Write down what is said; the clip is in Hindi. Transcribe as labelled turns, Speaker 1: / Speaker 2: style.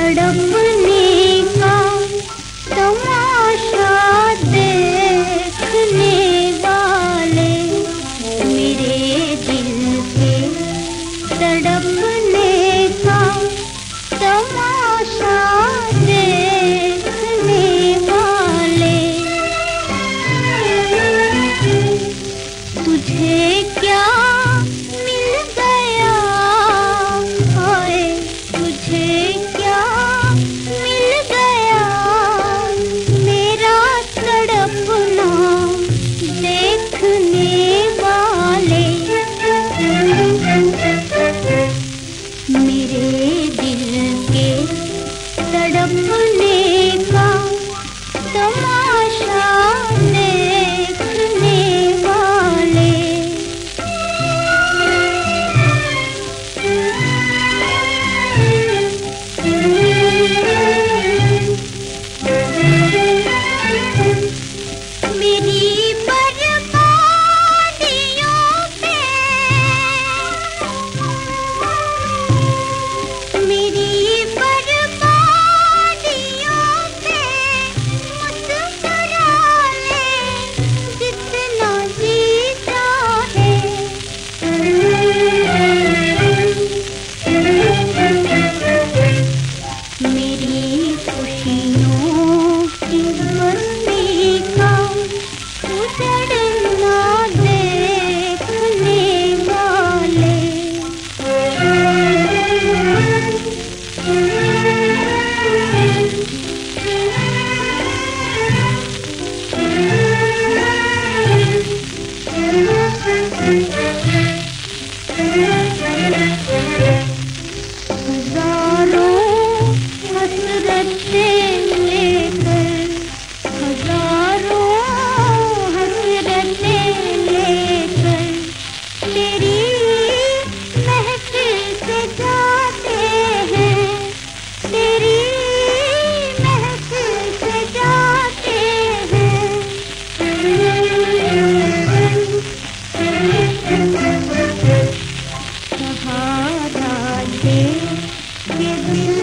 Speaker 1: கடப்பு तेरे दिल के तड़पने Thank you. का तमाशा